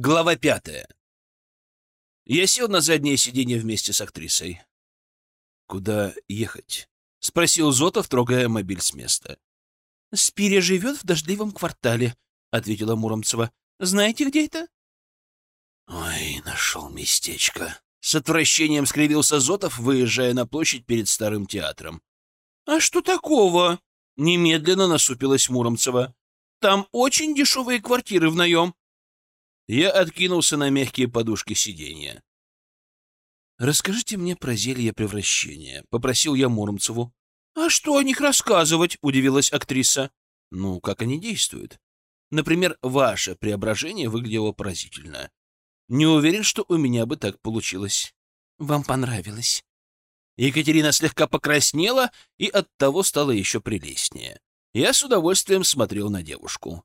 Глава пятая. Я сел на заднее сиденье вместе с актрисой. «Куда ехать?» — спросил Зотов, трогая мобиль с места. «Спиря живет в дождливом квартале», — ответила Муромцева. «Знаете, где это?» «Ой, нашел местечко». С отвращением скривился Зотов, выезжая на площадь перед Старым театром. «А что такого?» — немедленно насупилась Муромцева. «Там очень дешевые квартиры в наем». Я откинулся на мягкие подушки сиденья. «Расскажите мне про зелье превращения», — попросил я Муромцеву. «А что о них рассказывать?» — удивилась актриса. «Ну, как они действуют? Например, ваше преображение выглядело поразительно. Не уверен, что у меня бы так получилось. Вам понравилось?» Екатерина слегка покраснела и оттого стала еще прелестнее. Я с удовольствием смотрел на девушку.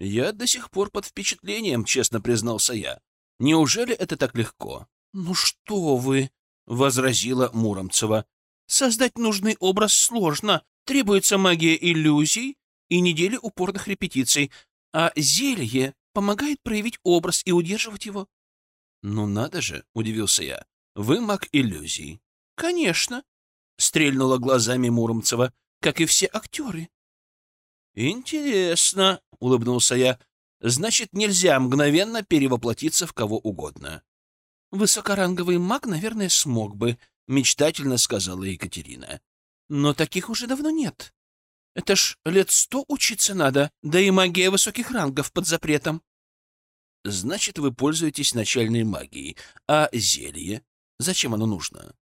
Я до сих пор под впечатлением, честно признался я. Неужели это так легко? Ну что вы, возразила Муромцева. Создать нужный образ сложно. Требуется магия иллюзий и недели упорных репетиций, а зелье помогает проявить образ и удерживать его. Ну надо же, удивился я. Вы маг иллюзий. Конечно, стрельнула глазами Муромцева, как и все актеры. «Интересно», — улыбнулся я. «Значит, нельзя мгновенно перевоплотиться в кого угодно». «Высокоранговый маг, наверное, смог бы», — мечтательно сказала Екатерина. «Но таких уже давно нет. Это ж лет сто учиться надо, да и магия высоких рангов под запретом». «Значит, вы пользуетесь начальной магией. А зелье? Зачем оно нужно?»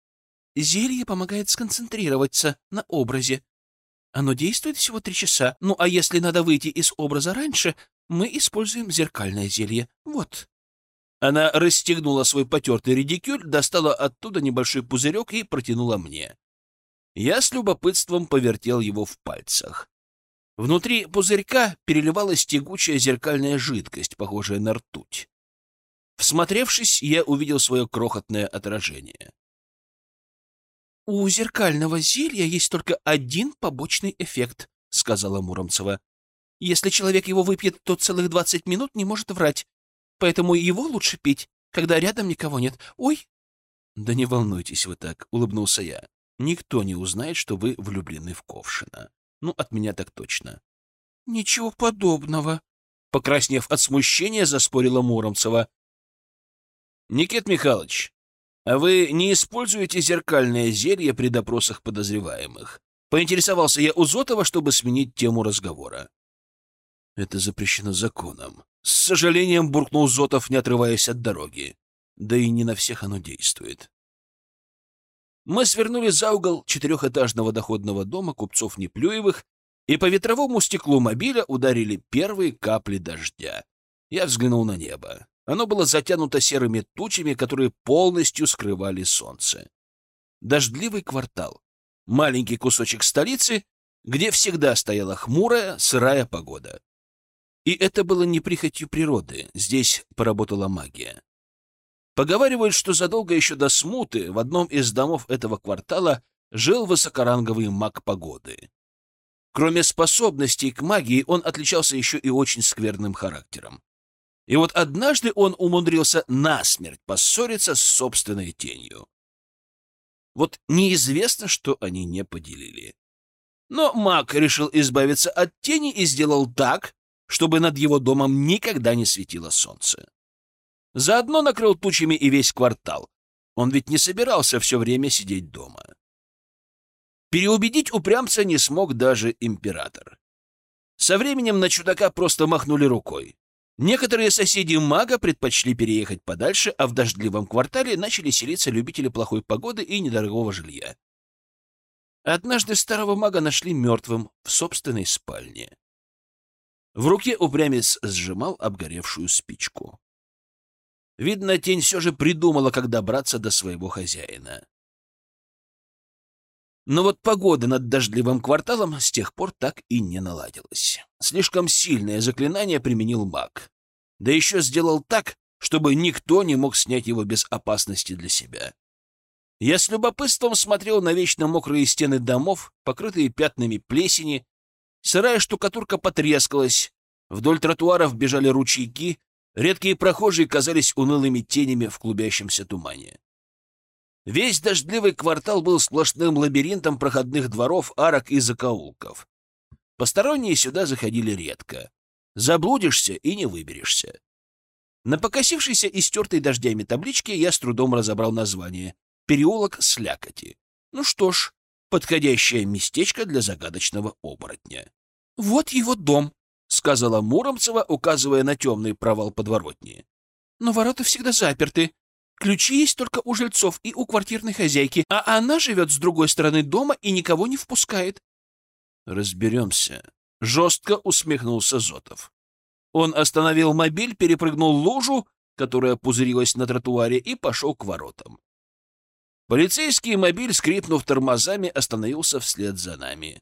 «Зелье помогает сконцентрироваться на образе, оно действует всего три часа. Ну, а если надо выйти из образа раньше, мы используем зеркальное зелье. Вот». Она расстегнула свой потертый редикюль, достала оттуда небольшой пузырек и протянула мне. Я с любопытством повертел его в пальцах. Внутри пузырька переливалась тягучая зеркальная жидкость, похожая на ртуть. Всмотревшись, я увидел свое крохотное отражение. «У зеркального зелья есть только один побочный эффект», — сказала Муромцева. «Если человек его выпьет, то целых двадцать минут не может врать. Поэтому его лучше пить, когда рядом никого нет. Ой!» «Да не волнуйтесь вы так», — улыбнулся я. «Никто не узнает, что вы влюблены в Ковшина. Ну, от меня так точно». «Ничего подобного», — покраснев от смущения, заспорила Муромцева. «Никит Михайлович, вы не используете зеркальное зелье при допросах подозреваемых? Поинтересовался я у Зотова, чтобы сменить тему разговора. Это запрещено законом. С сожалением буркнул Зотов, не отрываясь от дороги. Да и не на всех оно действует. Мы свернули за угол четырехэтажного доходного дома купцов Неплюевых, и по ветровому стеклу мобиля ударили первые капли дождя. Я взглянул на небо. Оно было затянуто серыми тучами, которые полностью скрывали солнце. Дождливый квартал. Маленький кусочек столицы, где всегда стояла хмурая, сырая погода. И это было не прихотью природы, здесь поработала магия. Поговаривают, что задолго еще до смуты в одном из домов этого квартала жил высокоранговый маг погоды. Кроме способностей к магии, он отличался еще и очень скверным характером. И вот однажды он умудрился насмерть поссориться с собственной тенью. Вот неизвестно, что они не поделили. Но маг решил избавиться от тени и сделал так, чтобы над его домом никогда не светило солнце. Заодно накрыл тучами и весь квартал. Он ведь не собирался все время сидеть дома. Переубедить упрямца не смог даже император. Со временем на чудака просто махнули рукой. Некоторые соседи мага предпочли переехать подальше, а в дождливом квартале начали селиться любители плохой погоды и недорогого жилья. Однажды старого мага нашли мертвым в собственной спальне. В руке упрямец сжимал обгоревшую спичку. Видно, тень все же придумала, как добраться до своего хозяина. Но вот погода над дождливым кварталом с тех пор так и не наладилась. Слишком сильное заклинание применил маг. Да еще сделал так, чтобы никто не мог снять его без опасности для себя. Я с любопытством смотрел на вечно мокрые стены домов, покрытые пятнами плесени. Сырая штукатурка потрескалась, вдоль тротуаров бежали ручейки, Редкие прохожие казались унылыми тенями в клубящемся тумане. Весь дождливый квартал был сплошным лабиринтом проходных дворов, арок и закоулков. Посторонние сюда заходили редко. Заблудишься и не выберешься. На покосившейся и стертой дождями табличке я с трудом разобрал название. «Переулок Слякоти». Ну что ж, подходящее местечко для загадочного оборотня. «Вот его дом», — сказала Муромцева, указывая на темный провал подворотни. «Но ворота всегда заперты. Ключи есть только у жильцов и у квартирной хозяйки, а она живет с другой стороны дома и никого не впускает». «Разберемся», — жестко усмехнулся Зотов. Он остановил мобиль, перепрыгнул лужу, которая пузырилась на тротуаре, и пошел к воротам. Полицейский мобиль, скрипнув тормозами, остановился вслед за нами.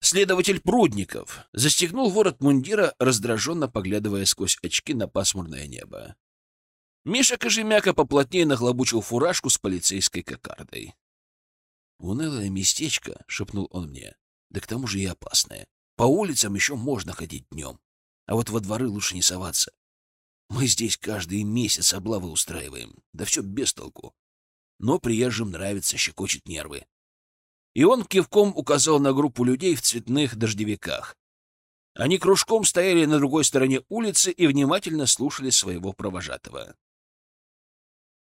Следователь Прудников застегнул ворот мундира, раздраженно поглядывая сквозь очки на пасмурное небо. Миша Кожемяка поплотнее нахлобучил фуражку с полицейской кокардой. «Унылое местечко», — шепнул он мне, — «да к тому же и опасное. По улицам еще можно ходить днем, а вот во дворы лучше не соваться. Мы здесь каждый месяц облавы устраиваем, да все без толку. Но приезжим нравится, щекочет нервы. И он кивком указал на группу людей в цветных дождевиках. Они кружком стояли на другой стороне улицы и внимательно слушали своего провожатого.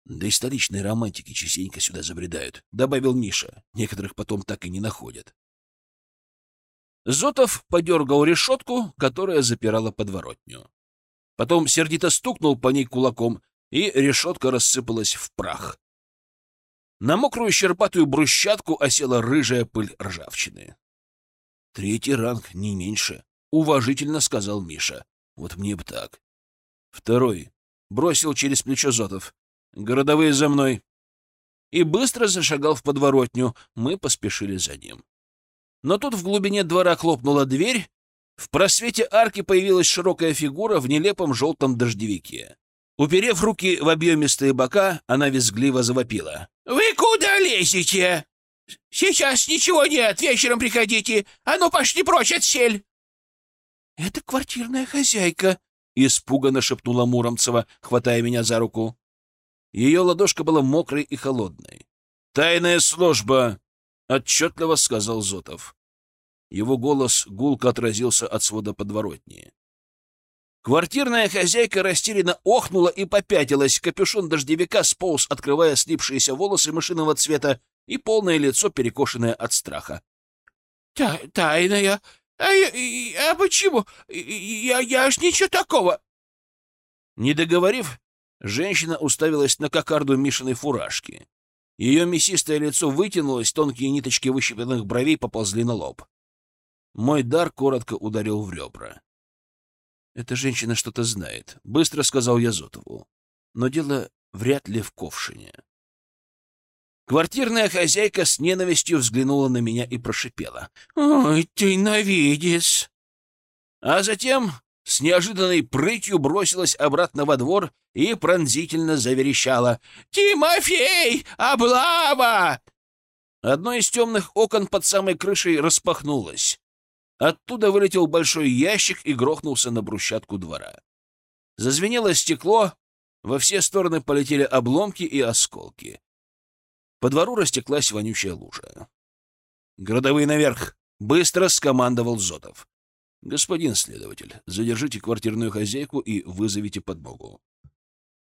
«Да и столичные романтики частенько сюда забредают», — добавил Миша. «Некоторых потом так и не находят». Зотов подергал решетку, которая запирала подворотню. Потом сердито стукнул по ней кулаком, и решетка рассыпалась в прах. На мокрую щербатую брусчатку осела рыжая пыль ржавчины. «Третий ранг, не меньше», — уважительно сказал Миша. «Вот мне бы так». «Второй», — бросил через плечо Зотов. «Городовые за мной». И быстро зашагал в подворотню. Мы поспешили за ним. Но тут в глубине двора хлопнула дверь. В просвете арки появилась широкая фигура в нелепом желтом дождевике. Уперев руки в объемистые бока, она визгливо завопила. «Вы куда лезете? Сейчас ничего нет, вечером приходите. А ну, пошли прочь, отсель!» «Это квартирная хозяйка», — испуганно шепнула Муромцева, хватая меня за руку. Ее ладошка была мокрой и холодной. «Тайная служба!» — отчетливо сказал Зотов. Его голос гулко отразился от свода подворотни. Квартирная хозяйка растерянно охнула и попятилась. Капюшон дождевика сполз, открывая слипшиеся волосы мышиного цвета и полное лицо, перекошенное от страха. Та — Тайная? А, а почему? Я, я ж ничего такого. Не договорив, женщина уставилась на кокарду Мишиной фуражки. Ее мясистое лицо вытянулось, тонкие ниточки выщипанных бровей поползли на лоб. Мой дар коротко ударил в ребра. «Эта женщина что-то знает», — быстро сказал я Зотову. «Но дело вряд ли в ковшине». Квартирная хозяйка с ненавистью взглянула на меня и прошипела. «Ой, ты навидец!» А затем с неожиданной прытью бросилась обратно во двор и пронзительно заверещала. «Тимофей! Облава!» Одно из темных окон под самой крышей распахнулось. Оттуда вылетел большой ящик и грохнулся на брусчатку двора. Зазвенело стекло, во все стороны полетели обломки и осколки. По двору растеклась вонючая лужа. «Городовые наверх!» — быстро скомандовал Зотов. «Господин следователь, задержите квартирную хозяйку и вызовите подмогу».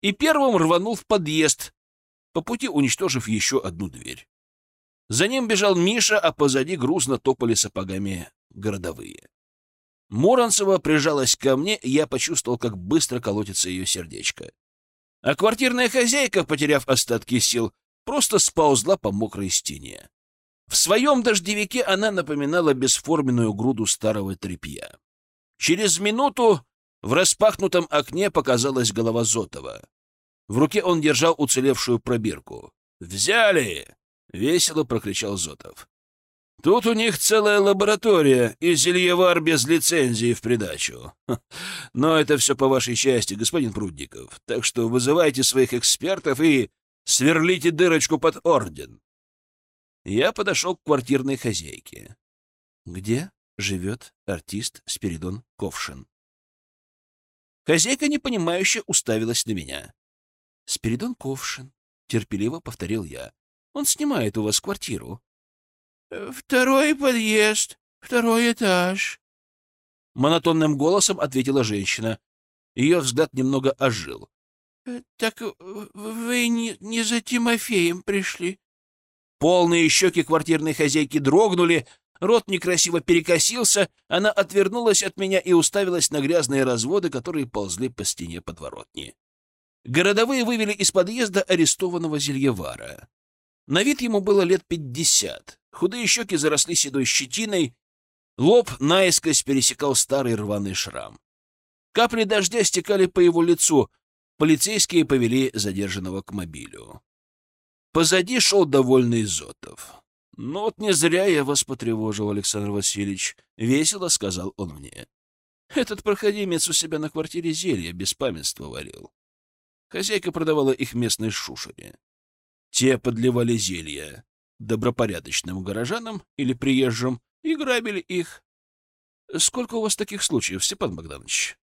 И первым рванул в подъезд, по пути уничтожив еще одну дверь. За ним бежал Миша, а позади грузно топали сапогами городовые. Муранцева прижалась ко мне, и я почувствовал, как быстро колотится ее сердечко. А квартирная хозяйка, потеряв остатки сил, просто сползла по мокрой стене. В своем дождевике она напоминала бесформенную груду старого тряпья. Через минуту в распахнутом окне показалась голова Зотова. В руке он держал уцелевшую пробирку. «Взяли!» — весело прокричал Зотов. Тут у них целая лаборатория и зельевар без лицензии в придачу. Но это все по вашей части, господин Прудников. Так что вызывайте своих экспертов и сверлите дырочку под орден. Я подошел к квартирной хозяйке. Где живет артист Спиридон Ковшин? Хозяйка непонимающе уставилась на меня. «Спиридон Ковшин», — терпеливо повторил я. «Он снимает у вас квартиру». «Второй подъезд, второй этаж», — монотонным голосом ответила женщина. Ее взгляд немного ожил. «Так вы не, не за Тимофеем пришли?» Полные щеки квартирной хозяйки дрогнули, рот некрасиво перекосился, она отвернулась от меня и уставилась на грязные разводы, которые ползли по стене подворотни. Городовые вывели из подъезда арестованного зельевара. На вид ему было лет пятьдесят. Худые щеки заросли седой щетиной, лоб наискось пересекал старый рваный шрам. Капли дождя стекали по его лицу, полицейские повели задержанного к мобилю. Позади шел довольный Зотов. «Ну вот не зря я вас потревожил, Александр Васильевич», — весело сказал он мне. «Этот проходимец у себя на квартире зелья без памятства варил. Хозяйка продавала их местной шушере. Те подливали зелья добропорядочным горожанам или приезжим и грабили их. Сколько у вас таких случаев, Степан Богданович?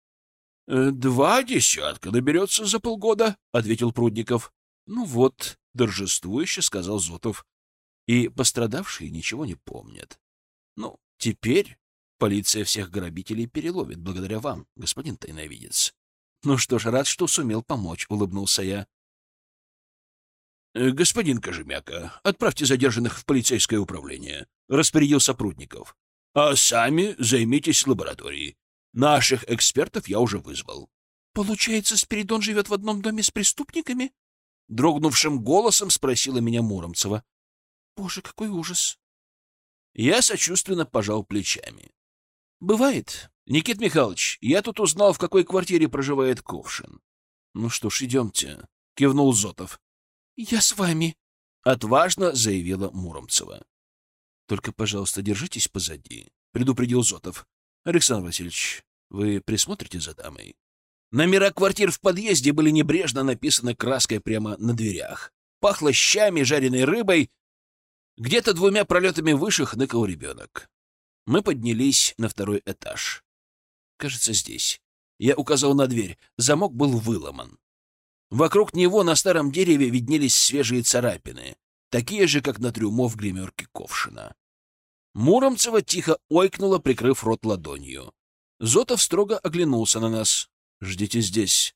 «Э, — Два десятка наберется за полгода, — ответил Прудников. — Ну вот, — торжествующе сказал Зотов. И пострадавшие ничего не помнят. Ну, теперь полиция всех грабителей переловит благодаря вам, господин тайновидец. Ну что ж, рад, что сумел помочь, — улыбнулся я. «Э, — Господин Кожемяка, отправьте задержанных в полицейское управление, — распорядился Прудников. — А сами займитесь лабораторией. Наших экспертов я уже вызвал. — Получается, Спиридон живет в одном доме с преступниками? Дрогнувшим голосом спросила меня Муромцева. Боже, какой ужас! Я сочувственно пожал плечами. Бывает. Никит Михайлович, я тут узнал, в какой квартире проживает Ковшин. Ну что ж, идемте, кивнул Зотов. Я с вами, отважно заявила Муромцева. Только, пожалуйста, держитесь позади, предупредил Зотов. Александр Васильевич, вы присмотрите за дамой? Номера квартир в подъезде были небрежно написаны краской прямо на дверях. Пахло щами, жареной рыбой. Где-то двумя пролетами выше хныкал ребенок. Мы поднялись на второй этаж. Кажется, здесь. Я указал на дверь. Замок был выломан. Вокруг него на старом дереве виднелись свежие царапины, такие же, как на трюмо в гримерке Ковшина. Муромцева тихо ойкнула, прикрыв рот ладонью. Зотов строго оглянулся на нас. Ждите здесь.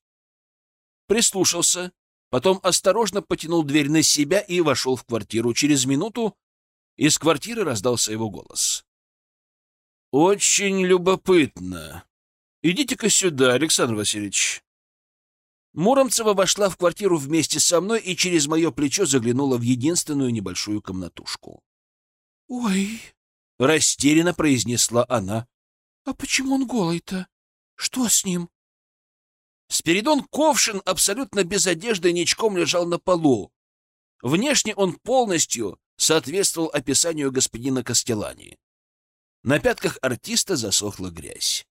Прислушался, потом осторожно потянул дверь на себя и вошел в квартиру. Через минуту из квартиры раздался его голос. «Очень любопытно. Идите-ка сюда, Александр Васильевич». Муромцева вошла в квартиру вместе со мной и через мое плечо заглянула в единственную небольшую комнатушку. «Ой!» — растерянно произнесла она. «А почему он голый-то? Что с ним?» Спиридон Ковшин абсолютно без одежды ничком лежал на полу. Внешне он полностью соответствовал описанию господина Костелани. На пятках артиста засохла грязь.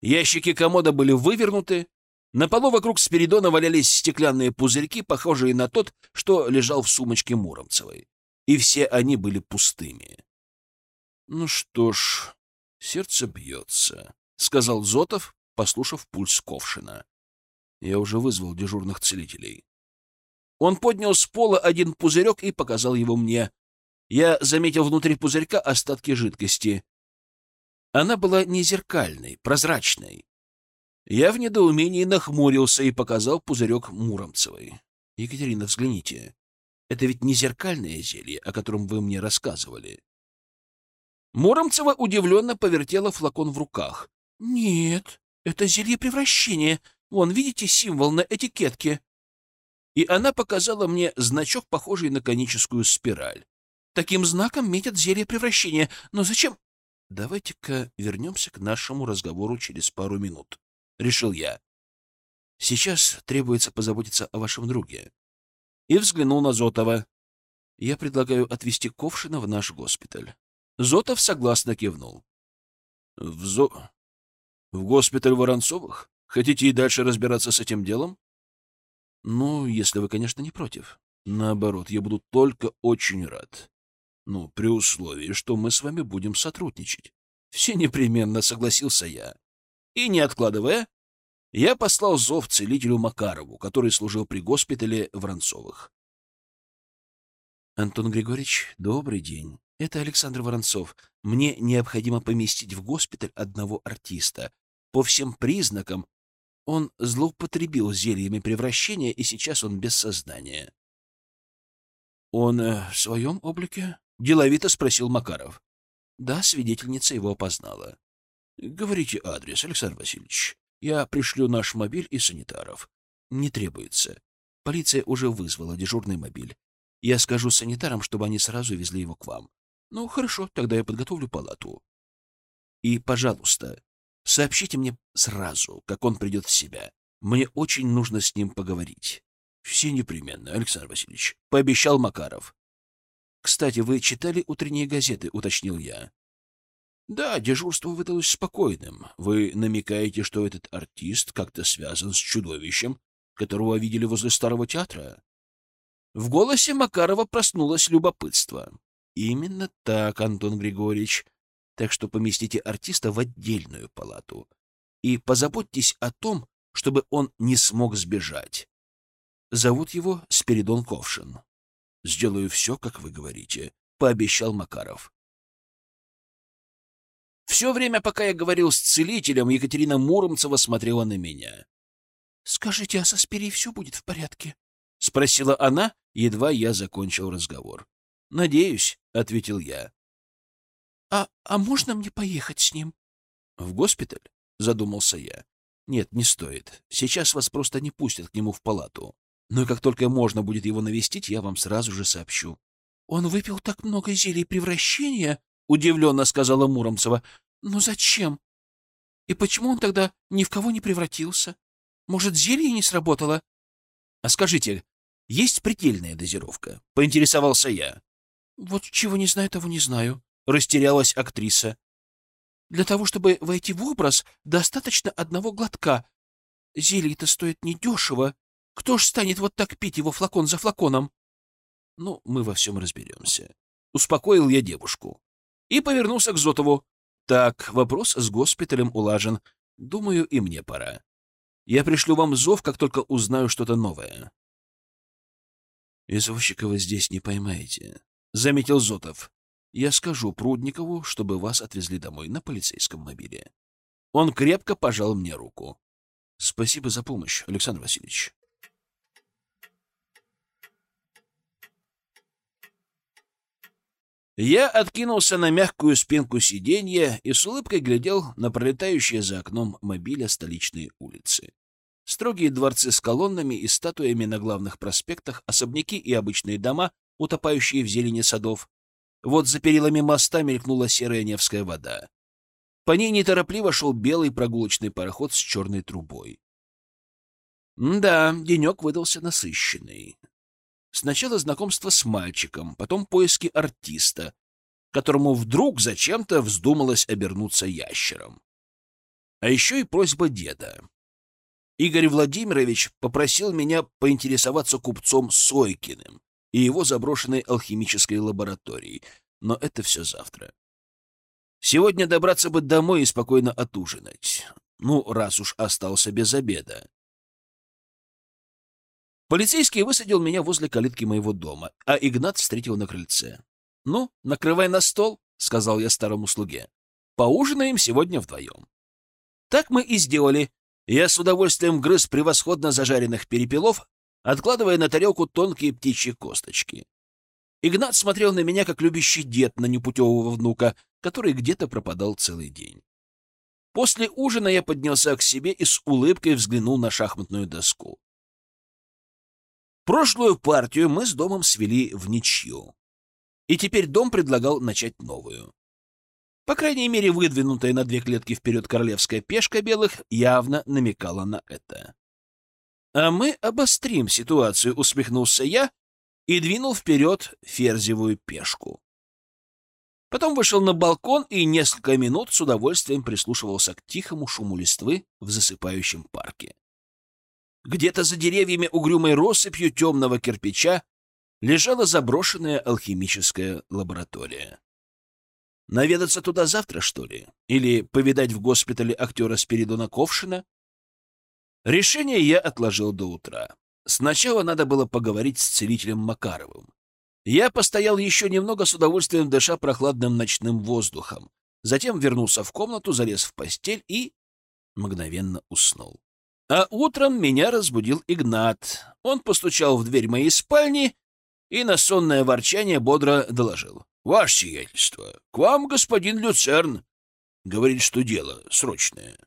Ящики комода были вывернуты, на полу вокруг Спиридона валялись стеклянные пузырьки, похожие на тот, что лежал в сумочке Муромцевой. И все они были пустыми. «Ну что ж, сердце бьется», — сказал Зотов, послушав пульс Ковшина. Я уже вызвал дежурных целителей. Он поднял с пола один пузырек и показал его мне. Я заметил внутри пузырька остатки жидкости. Она была не зеркальной, прозрачной. Я в недоумении нахмурился и показал пузырек Муромцевой. — Екатерина, взгляните. Это ведь не зеркальное зелье, о котором вы мне рассказывали. Муромцева удивленно повертела флакон в руках. — Нет, это зелье превращения. Вон, видите символ на этикетке? И она показала мне значок, похожий на коническую спираль. Таким знаком метят зелье превращения. Но зачем? Давайте-ка вернемся к нашему разговору через пару минут, — решил я. Сейчас требуется позаботиться о вашем друге. И взглянул на Зотова. Я предлагаю отвезти Ковшина в наш госпиталь. Зотов согласно кивнул. — В зо... В госпиталь Воронцовых? Хотите и дальше разбираться с этим делом? Ну, если вы, конечно, не против. Наоборот, я буду только очень рад. Ну, при условии, что мы с вами будем сотрудничать. Все непременно согласился я. И, не откладывая, я послал зов целителю Макарову, который служил при госпитале Воронцовых. Антон Григорьевич, добрый день. Это Александр Воронцов. Мне необходимо поместить в госпиталь одного артиста. По всем признакам он злоупотребил зельями превращения, и сейчас он без сознания. Он э, в своем облике? Деловито спросил Макаров. Да, свидетельница его опознала. Говорите адрес, Александр Васильевич. Я пришлю наш мобиль и санитаров. Не требуется. Полиция уже вызвала дежурный мобиль. Я скажу санитарам, чтобы они сразу везли его к вам. Ну, хорошо, тогда я подготовлю палату. И, пожалуйста, сообщите мне сразу, как он придет в себя. Мне очень нужно с ним поговорить. Все непременно, Александр Васильевич, — пообещал Макаров. Кстати, вы читали утренние газеты, — уточнил я. Да, дежурство выдалось спокойным. Вы намекаете, что этот артист как-то связан с чудовищем, которого видели возле старого театра? В голосе Макарова проснулось любопытство. Именно так, Антон Григорьевич. Так что поместите артиста в отдельную палату и позаботьтесь о том, чтобы он не смог сбежать. Зовут его Спиридон Ковшин. Сделаю все, как вы говорите, — пообещал Макаров. Все время, пока я говорил с целителем, Екатерина Муромцева смотрела на меня. — Скажите, а со Спири все будет в порядке? — спросила она, едва я закончил разговор. — Надеюсь, — ответил я. — А, а можно мне поехать с ним? — В госпиталь? — задумался я. — Нет, не стоит. Сейчас вас просто не пустят к нему в палату. Но как только можно будет его навестить, я вам сразу же сообщу. — Он выпил так много зелий превращения, — удивленно сказала Муромцева. — Но зачем? И почему он тогда ни в кого не превратился? Может, зелье не сработало? — А скажите, есть предельная дозировка? — поинтересовался я. — Вот чего не знаю, того не знаю, — растерялась актриса. — Для того, чтобы войти в образ, достаточно одного глотка. Зелье-то стоит недешево. Кто ж станет вот так пить его флакон за флаконом? — Ну, мы во всем разберемся. Успокоил я девушку и повернулся к Зотову. Так, вопрос с госпиталем улажен. Думаю, и мне пора. Я пришлю вам зов, как только узнаю что-то новое. Извозчикова здесь не поймаете, — заметил Зотов. Я скажу Прудникову, чтобы вас отвезли домой на полицейском мобиле. Он крепко пожал мне руку. Спасибо за помощь, Александр Васильевич. Я откинулся на мягкую спинку сиденья и с улыбкой глядел на пролетающие за окном мобиля столичные улицы. Строгие дворцы с колоннами и статуями на главных проспектах, особняки и обычные дома, утопающие в зелени садов. Вот за перилами моста мелькнула серая Невская вода. По ней неторопливо шел белый прогулочный пароход с черной трубой. Да, денек выдался насыщенный. Сначала знакомство с мальчиком, потом поиски артиста, которому вдруг зачем-то вздумалось обернуться ящером. А еще и просьба деда. Игорь Владимирович попросил меня поинтересоваться купцом Сойкиным и его заброшенной алхимической лабораторией, но это все завтра. Сегодня добраться бы домой и спокойно отужинать. Ну, раз уж остался без обеда. Полицейский высадил меня возле калитки моего дома, а Игнат встретил на крыльце. «Ну, накрывай на стол», — сказал я старому слуге. «Поужинаем сегодня вдвоем». Так мы и сделали. Я с удовольствием грыз превосходно зажаренных перепелов, откладывая на тарелку тонкие птичьи косточки. Игнат смотрел на меня, как любящий дед на непутевого внука, который где-то пропадал целый день. После ужина я поднялся к себе и с улыбкой взглянул на шахматную доску. Прошлую партию мы с домом свели в ничью. И теперь дом предлагал начать новую. По крайней мере, выдвинутая на две клетки вперед королевская пешка белых явно намекала на это. «А мы обострим ситуацию», — усмехнулся я и двинул вперед ферзевую пешку. Потом вышел на балкон и несколько минут с удовольствием прислушивался к тихому шуму листвы в засыпающем парке. Где-то за деревьями угрюмой россыпью темного кирпича лежала заброшенная алхимическая лаборатория. Наведаться туда завтра, что ли? Или повидать в госпитале актера Спиридона Ковшина? Решение я отложил до утра. Сначала надо было поговорить с целителем Макаровым. Я постоял еще немного с удовольствием, дыша прохладным ночным воздухом. Затем вернулся в комнату, залез в постель и мгновенно уснул. А утром меня разбудил Игнат. Он постучал в дверь моей спальни и на сонное ворчание бодро доложил. — Ваше сиятельство, к вам господин Люцерн. Говорит, что дело срочное.